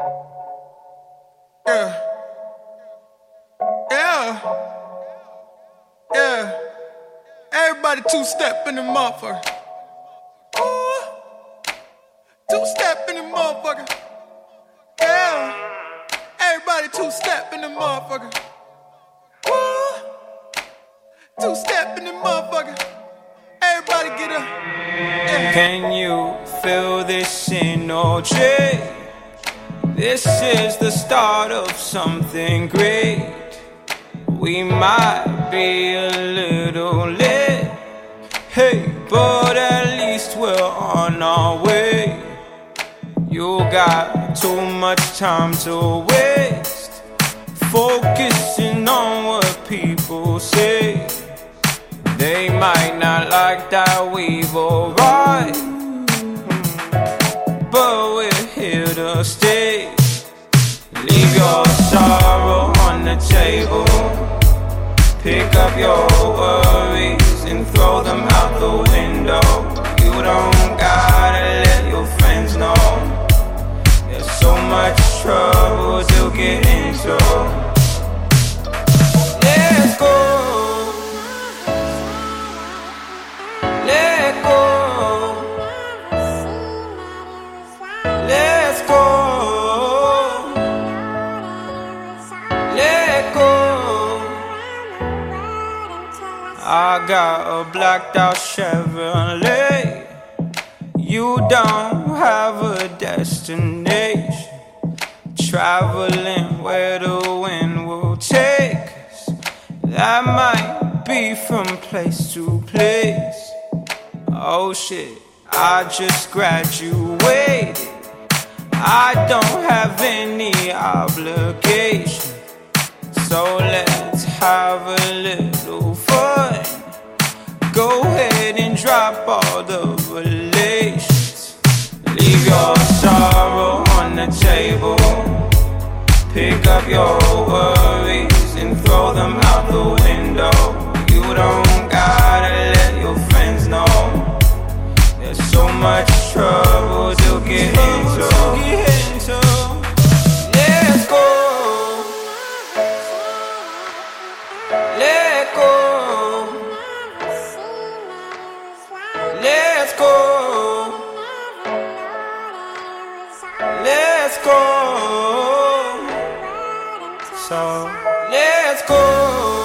Yeah. Yeah. Yeah. Everybody two step in the motherfucker. Ooh. Two step in the motherfucker. Yeah. Everybody two step in the motherfucker. Ooh. Two step in the motherfucker. Everybody get up. Yeah. Can you feel this energy? This is the start of something great. We might be a little late, hey, but at least we're on our way. You got too much time to waste, focusing on what people say. They might not like that we've arrived stay. Leave your sorrow on the table. Pick up your worries and throw them out the window. I got a blacked out Chevrolet. You don't have a destination. Traveling where the wind will take us. That might be from place to place. Oh shit, I just graduated. I don't have any obligation. So let's have a little fun. Go ahead and drop all the relations. Leave your sorrow on the table. Pick up your worries and throw them out the window. So let's go.